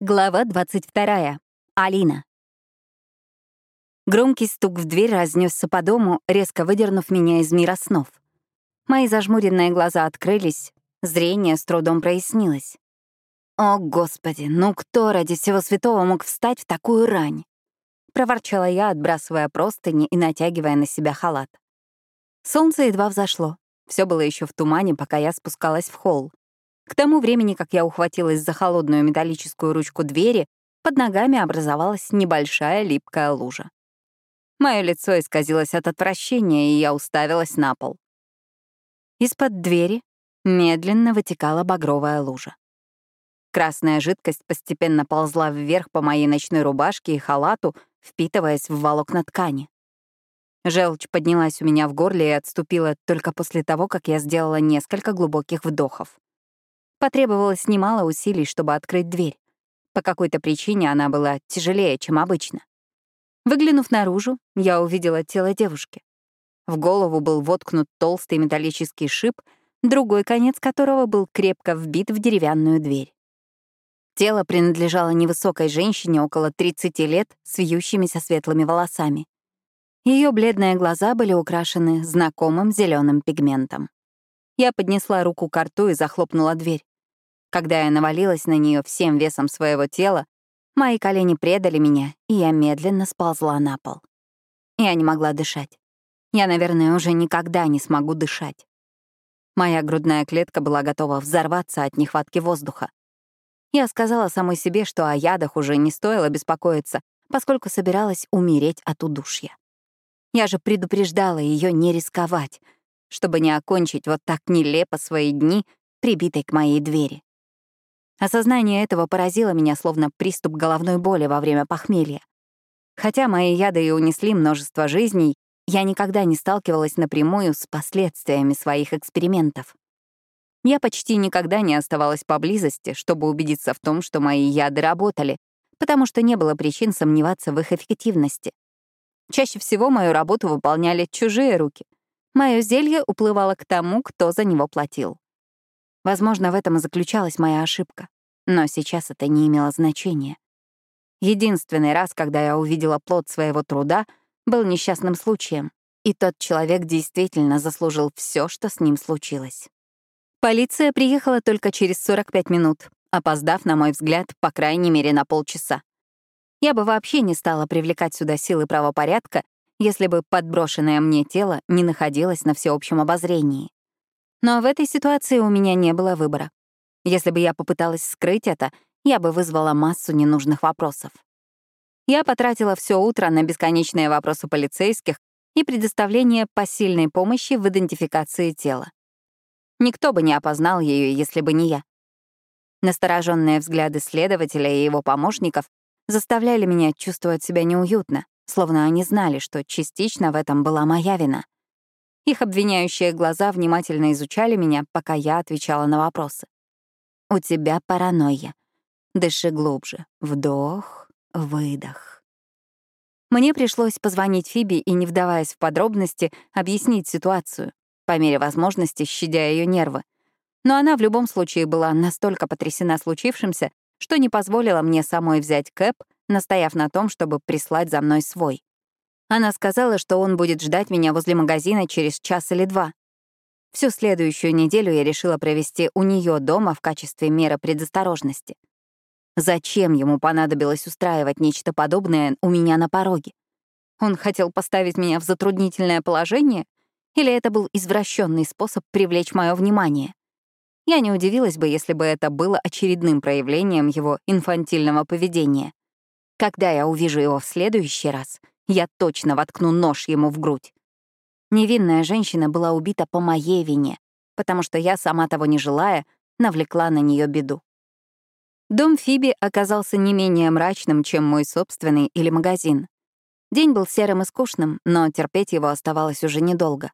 Глава 22. Алина. Громкий стук в дверь разнесся по дому, резко выдернув меня из мира снов. Мои зажмуренные глаза открылись, зрение с трудом прояснилось. «О, Господи, ну кто ради всего святого мог встать в такую рань?» — проворчала я, отбрасывая простыни и натягивая на себя халат. Солнце едва взошло. Все было еще в тумане, пока я спускалась в холл. К тому времени, как я ухватилась за холодную металлическую ручку двери, под ногами образовалась небольшая липкая лужа. Мое лицо исказилось от отвращения, и я уставилась на пол. Из-под двери медленно вытекала багровая лужа. Красная жидкость постепенно ползла вверх по моей ночной рубашке и халату, впитываясь в волокна ткани. Желчь поднялась у меня в горле и отступила только после того, как я сделала несколько глубоких вдохов. Потребовалось немало усилий, чтобы открыть дверь. По какой-то причине она была тяжелее, чем обычно. Выглянув наружу, я увидела тело девушки. В голову был воткнут толстый металлический шип, другой конец которого был крепко вбит в деревянную дверь. Тело принадлежало невысокой женщине около 30 лет с вьющимися светлыми волосами. Ее бледные глаза были украшены знакомым зеленым пигментом. Я поднесла руку к рту и захлопнула дверь. Когда я навалилась на нее всем весом своего тела, мои колени предали меня, и я медленно сползла на пол. Я не могла дышать. Я, наверное, уже никогда не смогу дышать. Моя грудная клетка была готова взорваться от нехватки воздуха. Я сказала самой себе, что о ядах уже не стоило беспокоиться, поскольку собиралась умереть от удушья. Я же предупреждала ее не рисковать — чтобы не окончить вот так нелепо свои дни, прибитой к моей двери. Осознание этого поразило меня словно приступ головной боли во время похмелья. Хотя мои яды и унесли множество жизней, я никогда не сталкивалась напрямую с последствиями своих экспериментов. Я почти никогда не оставалась поблизости, чтобы убедиться в том, что мои яды работали, потому что не было причин сомневаться в их эффективности. Чаще всего мою работу выполняли чужие руки, Мое зелье уплывало к тому, кто за него платил. Возможно, в этом и заключалась моя ошибка, но сейчас это не имело значения. Единственный раз, когда я увидела плод своего труда, был несчастным случаем, и тот человек действительно заслужил все, что с ним случилось. Полиция приехала только через 45 минут, опоздав, на мой взгляд, по крайней мере, на полчаса. Я бы вообще не стала привлекать сюда силы правопорядка, если бы подброшенное мне тело не находилось на всеобщем обозрении. Но в этой ситуации у меня не было выбора. Если бы я попыталась скрыть это, я бы вызвала массу ненужных вопросов. Я потратила все утро на бесконечные вопросы полицейских и предоставление посильной помощи в идентификации тела. Никто бы не опознал ее, если бы не я. Настороженные взгляды следователя и его помощников заставляли меня чувствовать себя неуютно словно они знали, что частично в этом была моя вина. Их обвиняющие глаза внимательно изучали меня, пока я отвечала на вопросы. «У тебя паранойя. Дыши глубже. Вдох, выдох». Мне пришлось позвонить Фиби и, не вдаваясь в подробности, объяснить ситуацию, по мере возможности щадя ее нервы. Но она в любом случае была настолько потрясена случившимся, что не позволила мне самой взять кэп настояв на том, чтобы прислать за мной свой. Она сказала, что он будет ждать меня возле магазина через час или два. Всю следующую неделю я решила провести у нее дома в качестве меры предосторожности. Зачем ему понадобилось устраивать нечто подобное у меня на пороге? Он хотел поставить меня в затруднительное положение? Или это был извращенный способ привлечь мое внимание? Я не удивилась бы, если бы это было очередным проявлением его инфантильного поведения. Когда я увижу его в следующий раз, я точно воткну нож ему в грудь. Невинная женщина была убита по моей вине, потому что я, сама того не желая, навлекла на нее беду. Дом Фиби оказался не менее мрачным, чем мой собственный или магазин. День был серым и скучным, но терпеть его оставалось уже недолго.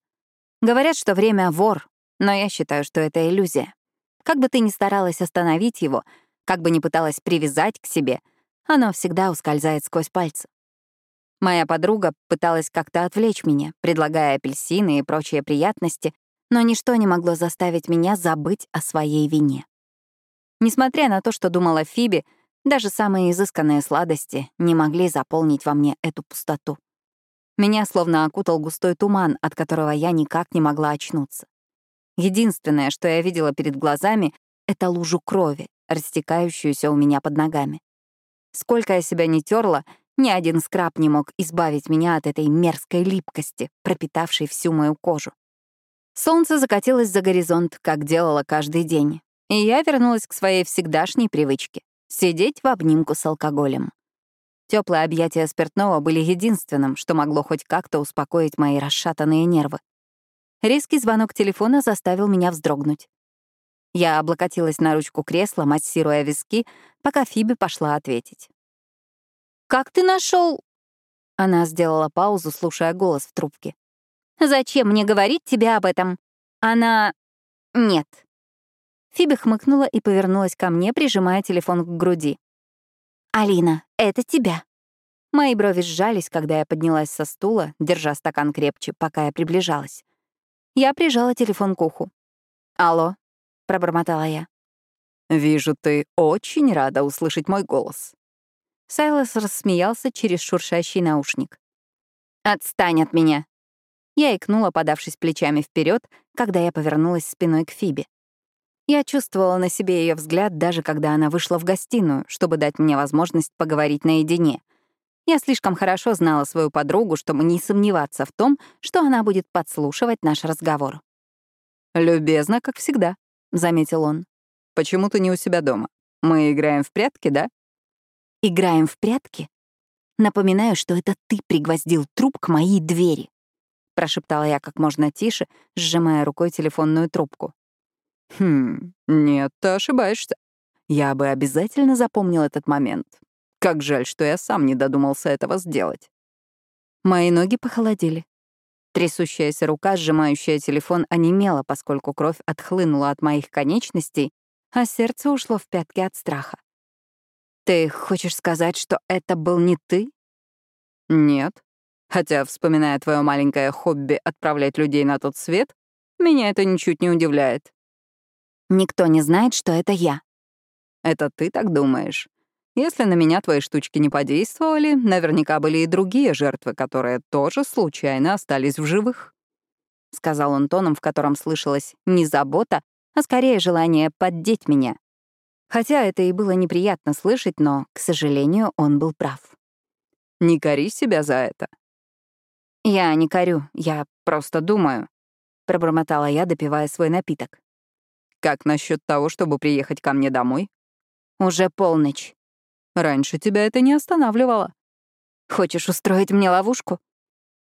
Говорят, что время — вор, но я считаю, что это иллюзия. Как бы ты ни старалась остановить его, как бы ни пыталась привязать к себе — оно всегда ускользает сквозь пальцы. Моя подруга пыталась как-то отвлечь меня, предлагая апельсины и прочие приятности, но ничто не могло заставить меня забыть о своей вине. Несмотря на то, что думала Фиби, Даже самые изысканные сладости не могли заполнить во мне эту пустоту. Меня словно окутал густой туман, от которого я никак не могла очнуться. Единственное, что я видела перед глазами, — это лужу крови, растекающуюся у меня под ногами. Сколько я себя не терла, ни один скраб не мог избавить меня от этой мерзкой липкости, пропитавшей всю мою кожу. Солнце закатилось за горизонт, как делало каждый день, и я вернулась к своей всегдашней привычке — сидеть в обнимку с алкоголем. Теплые объятия спиртного были единственным, что могло хоть как-то успокоить мои расшатанные нервы. Резкий звонок телефона заставил меня вздрогнуть. Я облокотилась на ручку кресла, массируя виски, пока Фиби пошла ответить. «Как ты нашел? Она сделала паузу, слушая голос в трубке. «Зачем мне говорить тебе об этом? Она... Нет». Фиби хмыкнула и повернулась ко мне, прижимая телефон к груди. «Алина, это тебя». Мои брови сжались, когда я поднялась со стула, держа стакан крепче, пока я приближалась. Я прижала телефон к уху. «Алло», — пробормотала я. «Вижу, ты очень рада услышать мой голос». Сайлос рассмеялся через шуршащий наушник. «Отстань от меня!» Я икнула, подавшись плечами вперед, когда я повернулась спиной к Фибе. Я чувствовала на себе ее взгляд, даже когда она вышла в гостиную, чтобы дать мне возможность поговорить наедине. Я слишком хорошо знала свою подругу, чтобы не сомневаться в том, что она будет подслушивать наш разговор. «Любезно, как всегда», — заметил он. «Почему ты не у себя дома? Мы играем в прятки, да?» «Играем в прятки? Напоминаю, что это ты пригвоздил труп к моей двери», — прошептала я как можно тише, сжимая рукой телефонную трубку. Хм, нет, ты ошибаешься. Я бы обязательно запомнил этот момент. Как жаль, что я сам не додумался этого сделать. Мои ноги похолодели. Трясущаяся рука, сжимающая телефон, онемела, поскольку кровь отхлынула от моих конечностей, а сердце ушло в пятки от страха. «Ты хочешь сказать, что это был не ты?» «Нет. Хотя, вспоминая твое маленькое хобби отправлять людей на тот свет, меня это ничуть не удивляет. Никто не знает, что это я. Это ты так думаешь? Если на меня твои штучки не подействовали, наверняка были и другие жертвы, которые тоже случайно остались в живых. Сказал он тоном, в котором слышалась не забота, а скорее желание поддеть меня. Хотя это и было неприятно слышать, но, к сожалению, он был прав. «Не кори себя за это». «Я не корю, я просто думаю», — пробормотала я, допивая свой напиток. Как насчет того, чтобы приехать ко мне домой? Уже полночь. Раньше тебя это не останавливало. Хочешь устроить мне ловушку?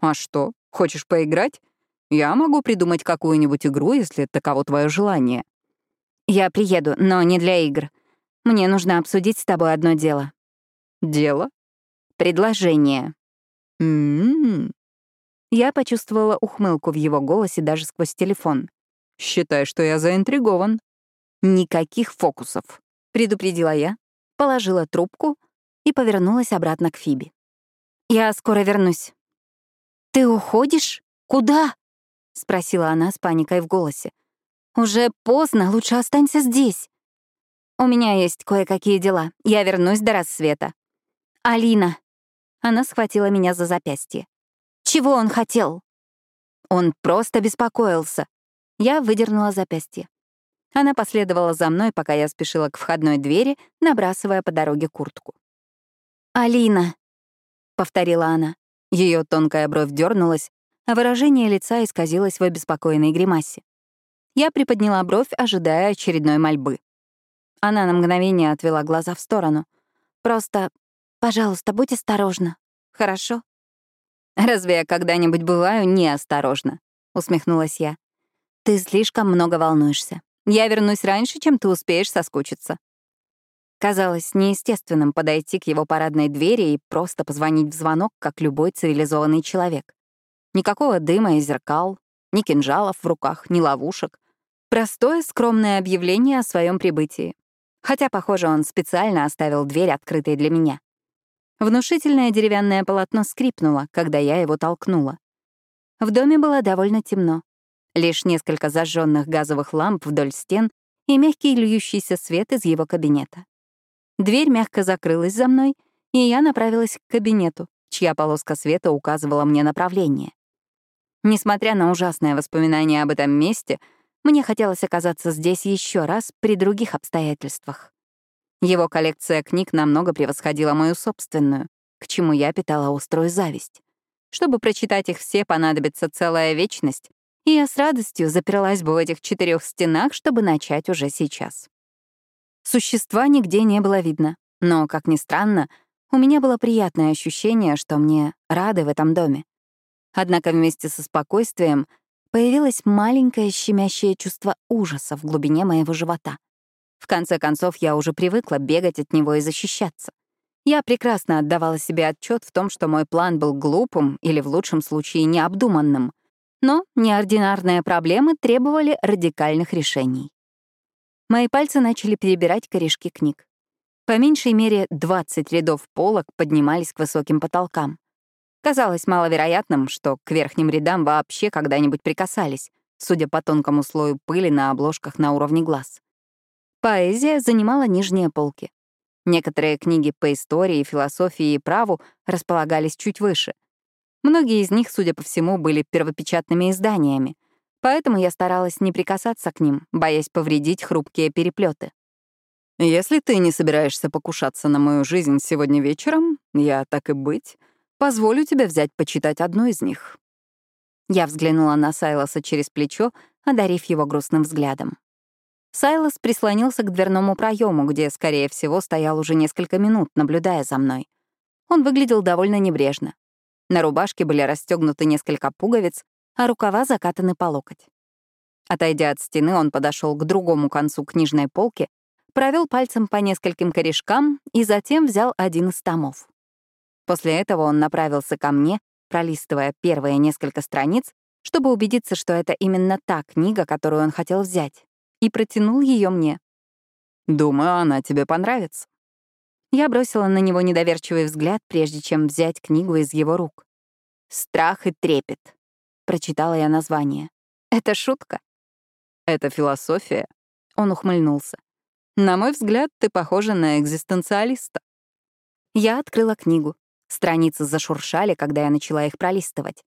А что, хочешь поиграть? Я могу придумать какую-нибудь игру, если таково твое желание. Я приеду, но не для игр. Мне нужно обсудить с тобой одно дело. Дело? Предложение. М-м-м. Я почувствовала ухмылку в его голосе даже сквозь телефон. Считай, что я заинтригован. Никаких фокусов, предупредила я, положила трубку и повернулась обратно к Фиби. Я скоро вернусь. Ты уходишь? Куда? спросила она с паникой в голосе. Уже поздно, лучше останься здесь. У меня есть кое-какие дела. Я вернусь до рассвета. Алина. Она схватила меня за запястье. Чего он хотел? Он просто беспокоился. Я выдернула запястье. Она последовала за мной, пока я спешила к входной двери, набрасывая по дороге куртку. «Алина», — повторила она. Ее тонкая бровь дернулась, а выражение лица исказилось в обеспокоенной гримасе. Я приподняла бровь, ожидая очередной мольбы. Она на мгновение отвела глаза в сторону. «Просто, пожалуйста, будь осторожна, хорошо?» «Разве я когда-нибудь бываю неосторожна?» — усмехнулась я. Ты слишком много волнуешься. Я вернусь раньше, чем ты успеешь соскучиться. Казалось неестественным подойти к его парадной двери и просто позвонить в звонок, как любой цивилизованный человек. Никакого дыма и зеркал, ни кинжалов в руках, ни ловушек. Простое, скромное объявление о своем прибытии. Хотя, похоже, он специально оставил дверь открытой для меня. Внушительное деревянное полотно скрипнуло, когда я его толкнула. В доме было довольно темно. Лишь несколько зажженных газовых ламп вдоль стен и мягкий льющийся свет из его кабинета. Дверь мягко закрылась за мной, и я направилась к кабинету, чья полоска света указывала мне направление. Несмотря на ужасное воспоминание об этом месте, мне хотелось оказаться здесь еще раз при других обстоятельствах. Его коллекция книг намного превосходила мою собственную, к чему я питала острую зависть. Чтобы прочитать их все, понадобится целая вечность, и я с радостью заперлась бы в этих четырех стенах, чтобы начать уже сейчас. Существа нигде не было видно, но, как ни странно, у меня было приятное ощущение, что мне рады в этом доме. Однако вместе со спокойствием появилось маленькое щемящее чувство ужаса в глубине моего живота. В конце концов, я уже привыкла бегать от него и защищаться. Я прекрасно отдавала себе отчет в том, что мой план был глупым или, в лучшем случае, необдуманным. Но неординарные проблемы требовали радикальных решений. Мои пальцы начали перебирать корешки книг. По меньшей мере 20 рядов полок поднимались к высоким потолкам. Казалось маловероятным, что к верхним рядам вообще когда-нибудь прикасались, судя по тонкому слою пыли на обложках на уровне глаз. Поэзия занимала нижние полки. Некоторые книги по истории, философии и праву располагались чуть выше. Многие из них, судя по всему, были первопечатными изданиями, поэтому я старалась не прикасаться к ним, боясь повредить хрупкие переплеты. «Если ты не собираешься покушаться на мою жизнь сегодня вечером, я, так и быть, Позволю тебе взять почитать одну из них». Я взглянула на Сайлоса через плечо, одарив его грустным взглядом. Сайлос прислонился к дверному проему, где, скорее всего, стоял уже несколько минут, наблюдая за мной. Он выглядел довольно небрежно. На рубашке были расстегнуты несколько пуговиц, а рукава закатаны по локоть. Отойдя от стены, он подошел к другому концу книжной полки, провел пальцем по нескольким корешкам и затем взял один из томов. После этого он направился ко мне, пролистывая первые несколько страниц, чтобы убедиться, что это именно та книга, которую он хотел взять, и протянул ее мне. «Думаю, она тебе понравится». Я бросила на него недоверчивый взгляд, прежде чем взять книгу из его рук. «Страх и трепет», — прочитала я название. «Это шутка?» «Это философия», — он ухмыльнулся. «На мой взгляд, ты похожа на экзистенциалиста». Я открыла книгу. Страницы зашуршали, когда я начала их пролистывать.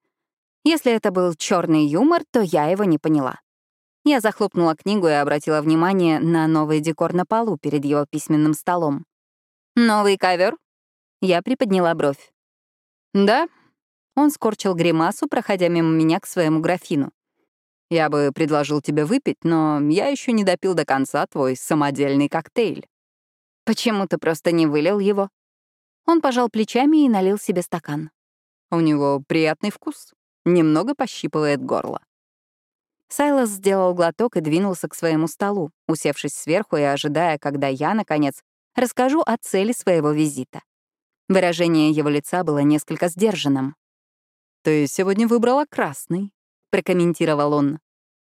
Если это был черный юмор, то я его не поняла. Я захлопнула книгу и обратила внимание на новый декор на полу перед его письменным столом. «Новый ковер? Я приподняла бровь. «Да?» Он скорчил гримасу, проходя мимо меня к своему графину. «Я бы предложил тебе выпить, но я еще не допил до конца твой самодельный коктейль». «Почему ты просто не вылил его?» Он пожал плечами и налил себе стакан. У него приятный вкус. Немного пощипывает горло. Сайлос сделал глоток и двинулся к своему столу, усевшись сверху и ожидая, когда я, наконец, расскажу о цели своего визита. Выражение его лица было несколько сдержанным. «Ты сегодня выбрала красный», — прокомментировал он.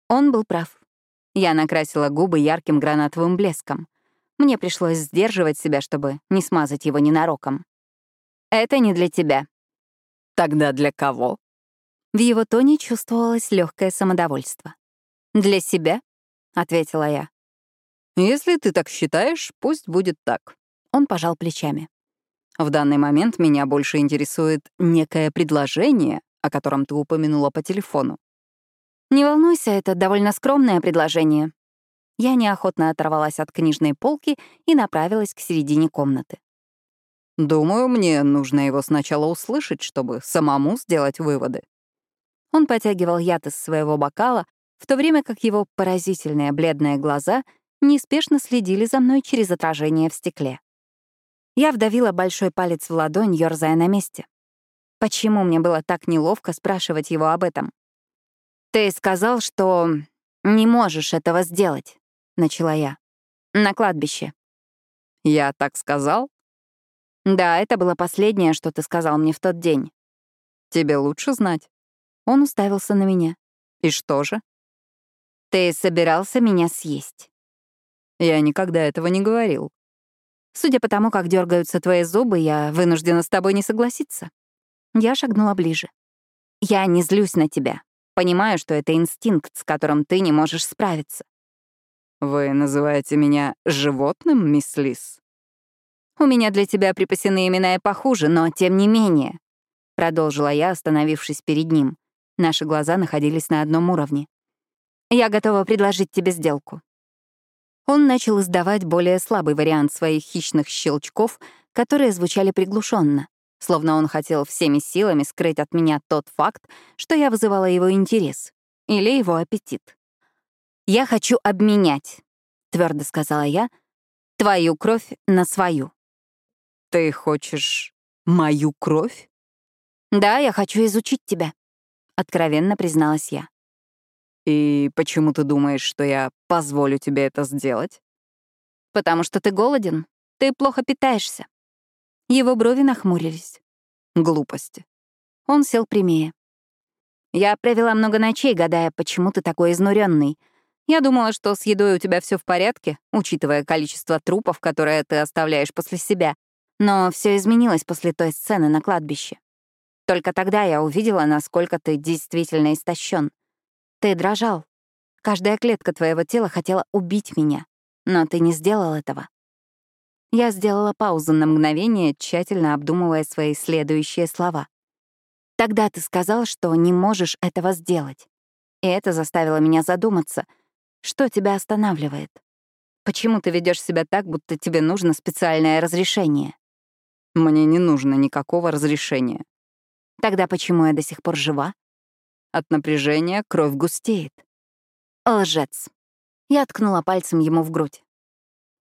Он был прав. Я накрасила губы ярким гранатовым блеском. Мне пришлось сдерживать себя, чтобы не смазать его ненароком. «Это не для тебя». «Тогда для кого?» В его тоне чувствовалось легкое самодовольство. «Для себя?» — ответила я. «Если ты так считаешь, пусть будет так». Он пожал плечами. «В данный момент меня больше интересует некое предложение, о котором ты упомянула по телефону». «Не волнуйся, это довольно скромное предложение. Я неохотно оторвалась от книжной полки и направилась к середине комнаты. «Думаю, мне нужно его сначала услышать, чтобы самому сделать выводы». Он потягивал яд из своего бокала, в то время как его поразительные бледные глаза неспешно следили за мной через отражение в стекле. Я вдавила большой палец в ладонь, ёрзая на месте. Почему мне было так неловко спрашивать его об этом? «Ты сказал, что не можешь этого сделать». — начала я. «На кладбище». «Я так сказал?» «Да, это было последнее, что ты сказал мне в тот день». «Тебе лучше знать». Он уставился на меня. «И что же?» «Ты собирался меня съесть». «Я никогда этого не говорил». «Судя по тому, как дергаются твои зубы, я вынуждена с тобой не согласиться». Я шагнула ближе. «Я не злюсь на тебя. Понимаю, что это инстинкт, с которым ты не можешь справиться. «Вы называете меня животным, мисс Лис?» У меня для тебя припасены имена и похуже, но тем не менее. Продолжила я, остановившись перед ним. Наши глаза находились на одном уровне. Я готова предложить тебе сделку. Он начал издавать более слабый вариант своих хищных щелчков, которые звучали приглушенно, словно он хотел всеми силами скрыть от меня тот факт, что я вызывала его интерес или его аппетит. «Я хочу обменять», — твердо сказала я, — «твою кровь на свою». «Ты хочешь мою кровь?» «Да, я хочу изучить тебя», — откровенно призналась я. «И почему ты думаешь, что я позволю тебе это сделать?» «Потому что ты голоден. Ты плохо питаешься». Его брови нахмурились. Глупости. Он сел прямее. «Я провела много ночей, гадая, почему ты такой изнуренный. Я думала, что с едой у тебя все в порядке, учитывая количество трупов, которые ты оставляешь после себя. Но все изменилось после той сцены на кладбище. Только тогда я увидела, насколько ты действительно истощен. Ты дрожал. Каждая клетка твоего тела хотела убить меня, но ты не сделал этого. Я сделала паузу на мгновение, тщательно обдумывая свои следующие слова. Тогда ты сказал, что не можешь этого сделать. И это заставило меня задуматься, что тебя останавливает. Почему ты ведешь себя так, будто тебе нужно специальное разрешение? Мне не нужно никакого разрешения. Тогда почему я до сих пор жива? От напряжения кровь густеет. Лжец. Я ткнула пальцем ему в грудь.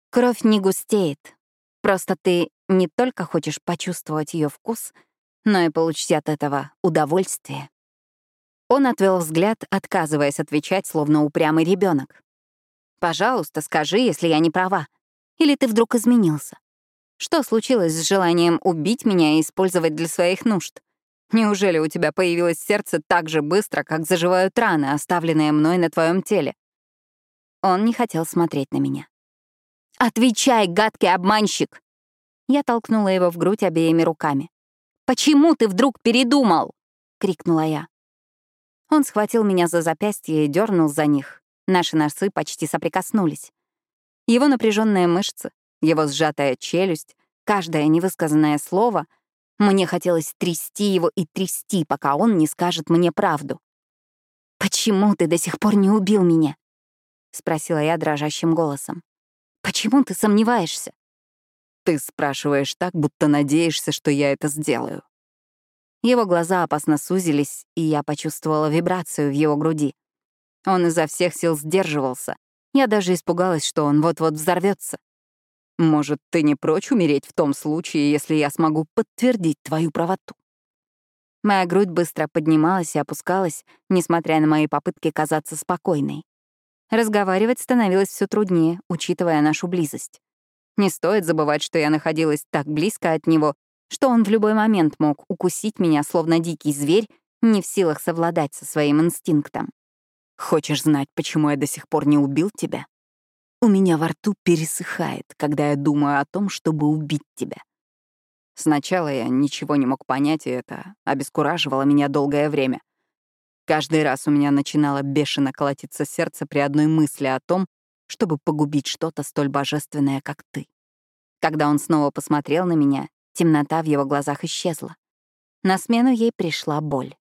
Кровь не густеет. Просто ты не только хочешь почувствовать ее вкус, но и получить от этого удовольствие. Он отвел взгляд, отказываясь отвечать, словно упрямый ребенок. «Пожалуйста, скажи, если я не права. Или ты вдруг изменился? Что случилось с желанием убить меня и использовать для своих нужд? Неужели у тебя появилось сердце так же быстро, как заживают раны, оставленные мной на твоем теле? Он не хотел смотреть на меня. «Отвечай, гадкий обманщик!» Я толкнула его в грудь обеими руками. «Почему ты вдруг передумал?» — крикнула я. Он схватил меня за запястье и дернул за них. Наши носы почти соприкоснулись. Его напряженные мышцы, его сжатая челюсть, каждое невысказанное слово — мне хотелось трясти его и трясти, пока он не скажет мне правду. «Почему ты до сих пор не убил меня?» — спросила я дрожащим голосом. «Почему ты сомневаешься?» «Ты спрашиваешь так, будто надеешься, что я это сделаю». Его глаза опасно сузились, и я почувствовала вибрацию в его груди. Он изо всех сил сдерживался. Я даже испугалась, что он вот-вот взорвется. Может, ты не прочь умереть в том случае, если я смогу подтвердить твою правоту?» Моя грудь быстро поднималась и опускалась, несмотря на мои попытки казаться спокойной. Разговаривать становилось все труднее, учитывая нашу близость. Не стоит забывать, что я находилась так близко от него, что он в любой момент мог укусить меня, словно дикий зверь, не в силах совладать со своим инстинктом. «Хочешь знать, почему я до сих пор не убил тебя?» У меня во рту пересыхает, когда я думаю о том, чтобы убить тебя. Сначала я ничего не мог понять, и это обескураживало меня долгое время. Каждый раз у меня начинало бешено колотиться сердце при одной мысли о том, чтобы погубить что-то столь божественное, как ты. Когда он снова посмотрел на меня, темнота в его глазах исчезла. На смену ей пришла боль.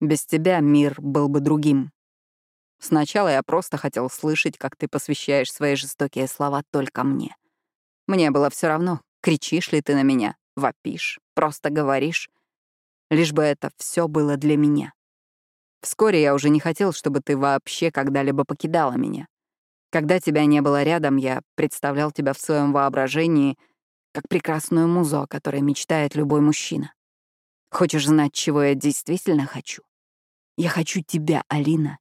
Без тебя мир был бы другим. Сначала я просто хотел слышать, как ты посвящаешь свои жестокие слова только мне. Мне было все равно, кричишь ли ты на меня, вопишь, просто говоришь. Лишь бы это все было для меня. Вскоре я уже не хотел, чтобы ты вообще когда-либо покидала меня. Когда тебя не было рядом, я представлял тебя в своем воображении как прекрасную музу, о которой мечтает любой мужчина. Хочешь знать, чего я действительно хочу? Я хочу тебя, Алина,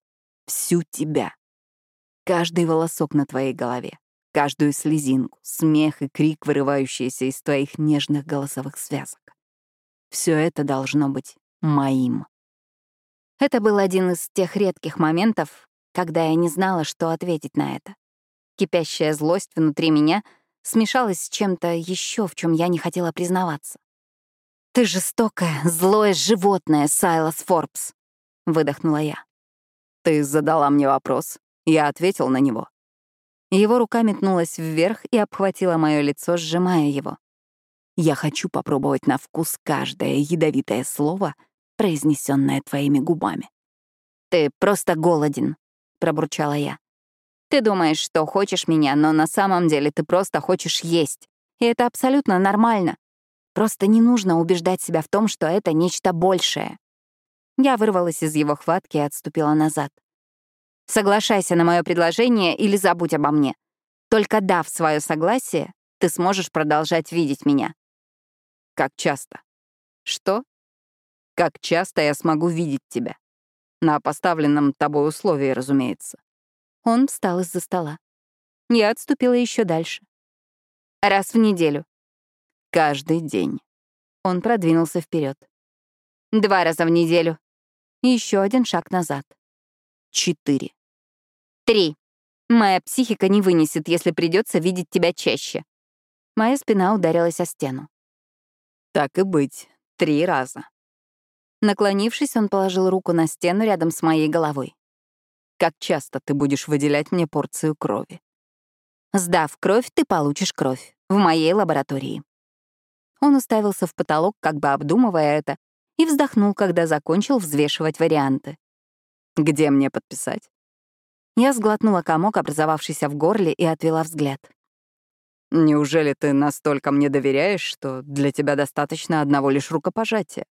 всю тебя. Каждый волосок на твоей голове, каждую слезинку, смех и крик, вырывающиеся из твоих нежных голосовых связок. Все это должно быть моим. Это был один из тех редких моментов, когда я не знала, что ответить на это. Кипящая злость внутри меня смешалась с чем-то еще, в чем я не хотела признаваться. «Ты жестокое, злое животное, Сайлас Форбс», — выдохнула я. Ты задала мне вопрос. Я ответил на него. Его рука метнулась вверх и обхватила мое лицо, сжимая его. Я хочу попробовать на вкус каждое ядовитое слово, произнесенное твоими губами. «Ты просто голоден», — пробурчала я. «Ты думаешь, что хочешь меня, но на самом деле ты просто хочешь есть. И это абсолютно нормально. Просто не нужно убеждать себя в том, что это нечто большее». Я вырвалась из его хватки и отступила назад. «Соглашайся на мое предложение или забудь обо мне. Только дав свое согласие, ты сможешь продолжать видеть меня. Как часто? Что? Как часто я смогу видеть тебя? На поставленном тобой условии, разумеется. Он встал из-за стола. Я отступила еще дальше. Раз в неделю. Каждый день. Он продвинулся вперед. Два раза в неделю. Еще один шаг назад. Четыре. Три. Моя психика не вынесет, если придется видеть тебя чаще. Моя спина ударилась о стену. Так и быть, три раза. Наклонившись, он положил руку на стену рядом с моей головой. Как часто ты будешь выделять мне порцию крови? Сдав кровь, ты получишь кровь. В моей лаборатории. Он уставился в потолок, как бы обдумывая это, и вздохнул, когда закончил взвешивать варианты. «Где мне подписать?» Я сглотнула комок, образовавшийся в горле, и отвела взгляд. «Неужели ты настолько мне доверяешь, что для тебя достаточно одного лишь рукопожатия?»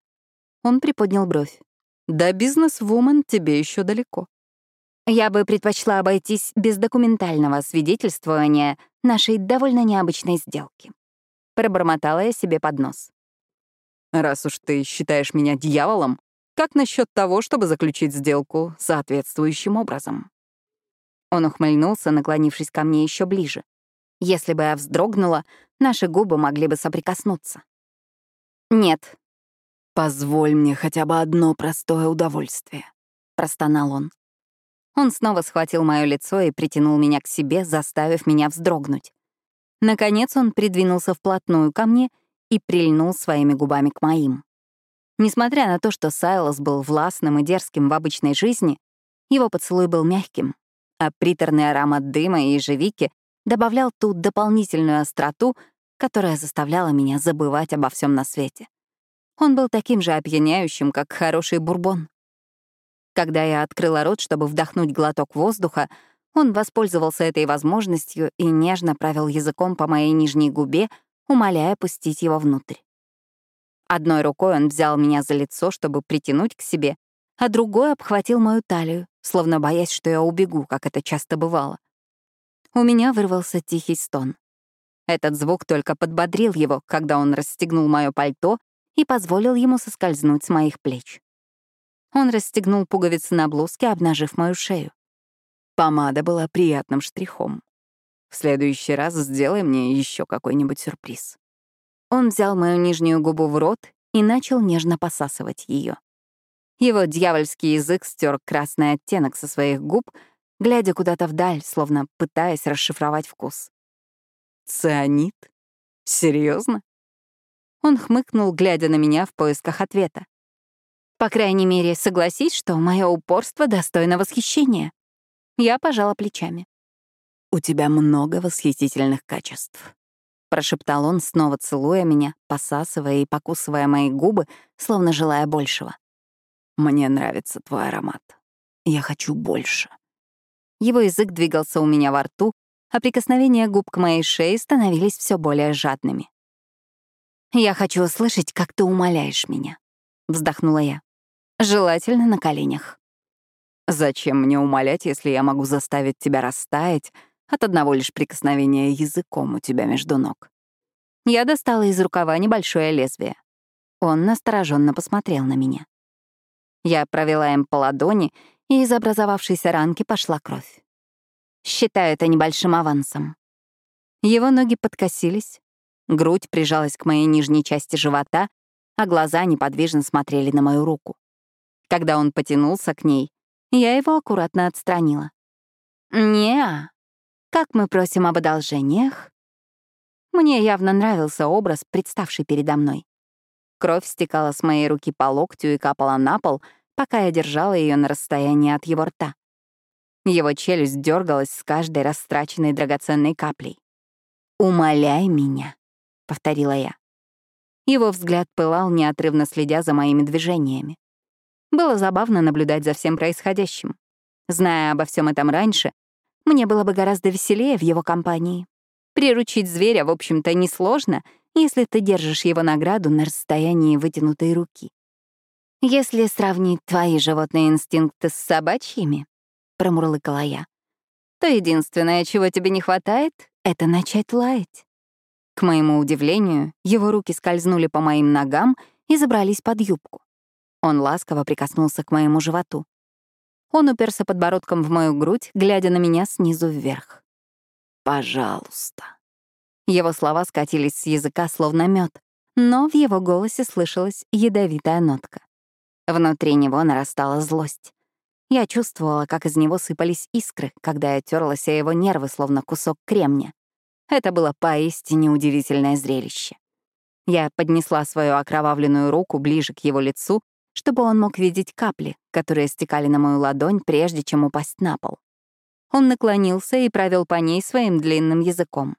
Он приподнял бровь. «Да бизнес-вумен тебе еще далеко». Я бы предпочла обойтись без документального свидетельствования нашей довольно необычной сделки. Пробормотала я себе под нос. «Раз уж ты считаешь меня дьяволом, как насчет того, чтобы заключить сделку соответствующим образом?» Он ухмыльнулся, наклонившись ко мне еще ближе. Если бы я вздрогнула, наши губы могли бы соприкоснуться. «Нет». «Позволь мне хотя бы одно простое удовольствие», — простонал он. Он снова схватил мое лицо и притянул меня к себе, заставив меня вздрогнуть. Наконец он придвинулся вплотную ко мне и прильнул своими губами к моим. Несмотря на то, что Сайлос был властным и дерзким в обычной жизни, его поцелуй был мягким, а приторный аромат дыма и ежевики добавлял ту дополнительную остроту, которая заставляла меня забывать обо всем на свете. Он был таким же опьяняющим, как хороший бурбон. Когда я открыла рот, чтобы вдохнуть глоток воздуха, он воспользовался этой возможностью и нежно провел языком по моей нижней губе, умоляя пустить его внутрь. Одной рукой он взял меня за лицо, чтобы притянуть к себе, а другой обхватил мою талию, словно боясь, что я убегу, как это часто бывало. У меня вырвался тихий стон. Этот звук только подбодрил его, когда он расстегнул мое пальто и позволил ему соскользнуть с моих плеч. Он расстегнул пуговицы на блузке, обнажив мою шею. Помада была приятным штрихом. В следующий раз сделай мне еще какой-нибудь сюрприз. Он взял мою нижнюю губу в рот и начал нежно посасывать ее. Его дьявольский язык стер красный оттенок со своих губ, глядя куда-то вдаль, словно пытаясь расшифровать вкус. «Цианид? Серьезно? Он хмыкнул, глядя на меня в поисках ответа. «По крайней мере, согласись, что мое упорство достойно восхищения». Я пожала плечами. «У тебя много восхитительных качеств», — прошептал он, снова целуя меня, посасывая и покусывая мои губы, словно желая большего. Мне нравится твой аромат. Я хочу больше. Его язык двигался у меня во рту, а прикосновения губ к моей шее становились все более жадными. «Я хочу услышать, как ты умоляешь меня», — вздохнула я. «Желательно на коленях». «Зачем мне умолять, если я могу заставить тебя растаять от одного лишь прикосновения языком у тебя между ног?» Я достала из рукава небольшое лезвие. Он настороженно посмотрел на меня. Я провела им по ладони, и из образовавшейся ранки пошла кровь. Считаю это небольшим авансом. Его ноги подкосились, грудь прижалась к моей нижней части живота, а глаза неподвижно смотрели на мою руку. Когда он потянулся к ней, я его аккуратно отстранила. не Как мы просим об одолжениях?» Мне явно нравился образ, представший передо мной. Кровь стекала с моей руки по локтю и капала на пол, пока я держала ее на расстоянии от его рта. Его челюсть дергалась с каждой растраченной драгоценной каплей. «Умоляй меня», — повторила я. Его взгляд пылал, неотрывно следя за моими движениями. Было забавно наблюдать за всем происходящим. Зная обо всем этом раньше, мне было бы гораздо веселее в его компании. Приручить зверя, в общем-то, несложно, если ты держишь его награду на расстоянии вытянутой руки. «Если сравнить твои животные инстинкты с собачьими», — промурлыкала я, «то единственное, чего тебе не хватает, — это начать лаять». К моему удивлению, его руки скользнули по моим ногам и забрались под юбку. Он ласково прикоснулся к моему животу. Он уперся подбородком в мою грудь, глядя на меня снизу вверх. «Пожалуйста». Его слова скатились с языка, словно мед, но в его голосе слышалась ядовитая нотка. Внутри него нарастала злость. Я чувствовала, как из него сыпались искры, когда я терлась о его нервы, словно кусок кремня. Это было поистине удивительное зрелище. Я поднесла свою окровавленную руку ближе к его лицу, чтобы он мог видеть капли, которые стекали на мою ладонь, прежде чем упасть на пол. Он наклонился и провел по ней своим длинным языком.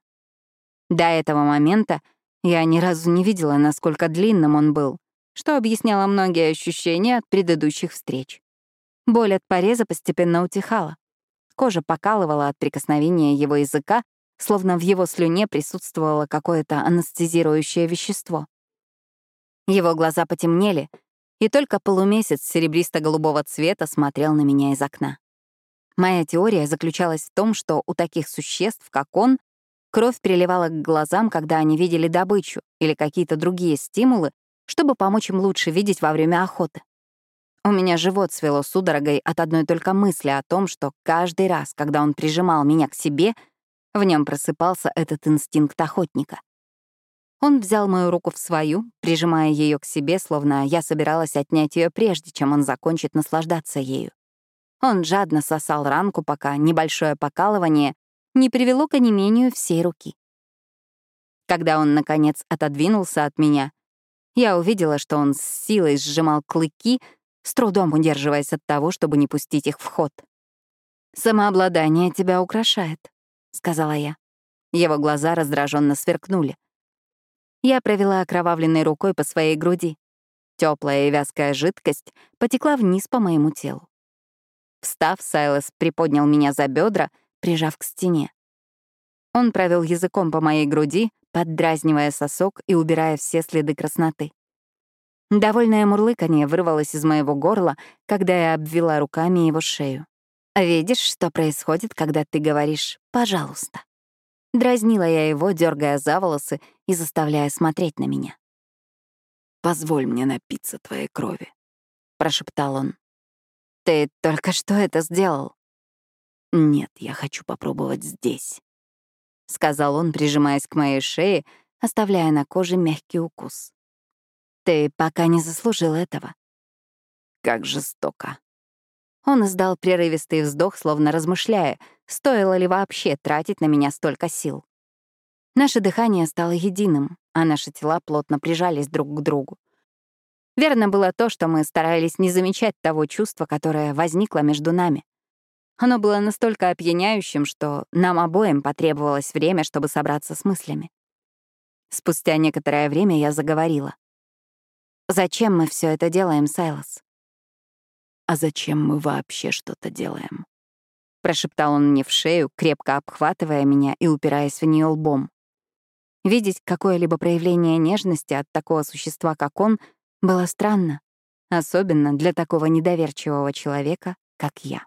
До этого момента я ни разу не видела, насколько длинным он был, что объясняло многие ощущения от предыдущих встреч. Боль от пореза постепенно утихала. Кожа покалывала от прикосновения его языка, словно в его слюне присутствовало какое-то анестезирующее вещество. Его глаза потемнели, и только полумесяц серебристо-голубого цвета смотрел на меня из окна. Моя теория заключалась в том, что у таких существ, как он, кровь приливала к глазам, когда они видели добычу или какие-то другие стимулы, чтобы помочь им лучше видеть во время охоты. У меня живот свело судорогой от одной только мысли о том, что каждый раз, когда он прижимал меня к себе, в нем просыпался этот инстинкт охотника. Он взял мою руку в свою, прижимая ее к себе, словно я собиралась отнять ее прежде, чем он закончит наслаждаться ею. Он жадно сосал ранку, пока небольшое покалывание не привело к онемению всей руки. Когда он, наконец, отодвинулся от меня, я увидела, что он с силой сжимал клыки, с трудом удерживаясь от того, чтобы не пустить их в ход. «Самообладание тебя украшает», — сказала я. Его глаза раздраженно сверкнули. Я провела окровавленной рукой по своей груди. Теплая и вязкая жидкость потекла вниз по моему телу. Встав, Сайлос приподнял меня за бедра, прижав к стене. Он провел языком по моей груди, поддразнивая сосок и убирая все следы красноты. Довольное мурлыканье вырвалось из моего горла, когда я обвела руками его шею. «Видишь, что происходит, когда ты говоришь «пожалуйста». Дразнила я его, дергая за волосы и заставляя смотреть на меня. «Позволь мне напиться твоей крови», — прошептал он. «Ты только что это сделал?» «Нет, я хочу попробовать здесь», — сказал он, прижимаясь к моей шее, оставляя на коже мягкий укус. «Ты пока не заслужил этого». «Как жестоко», он издал прерывистый вздох, словно размышляя, стоило ли вообще тратить на меня столько сил. Наше дыхание стало единым, а наши тела плотно прижались друг к другу. Верно было то, что мы старались не замечать того чувства, которое возникло между нами. Оно было настолько опьяняющим, что нам обоим потребовалось время, чтобы собраться с мыслями. Спустя некоторое время я заговорила. «Зачем мы все это делаем, Сайлос?» «А зачем мы вообще что-то делаем?» Прошептал он мне в шею, крепко обхватывая меня и упираясь в нее лбом. Видеть какое-либо проявление нежности от такого существа, как он, было странно, особенно для такого недоверчивого человека, как я.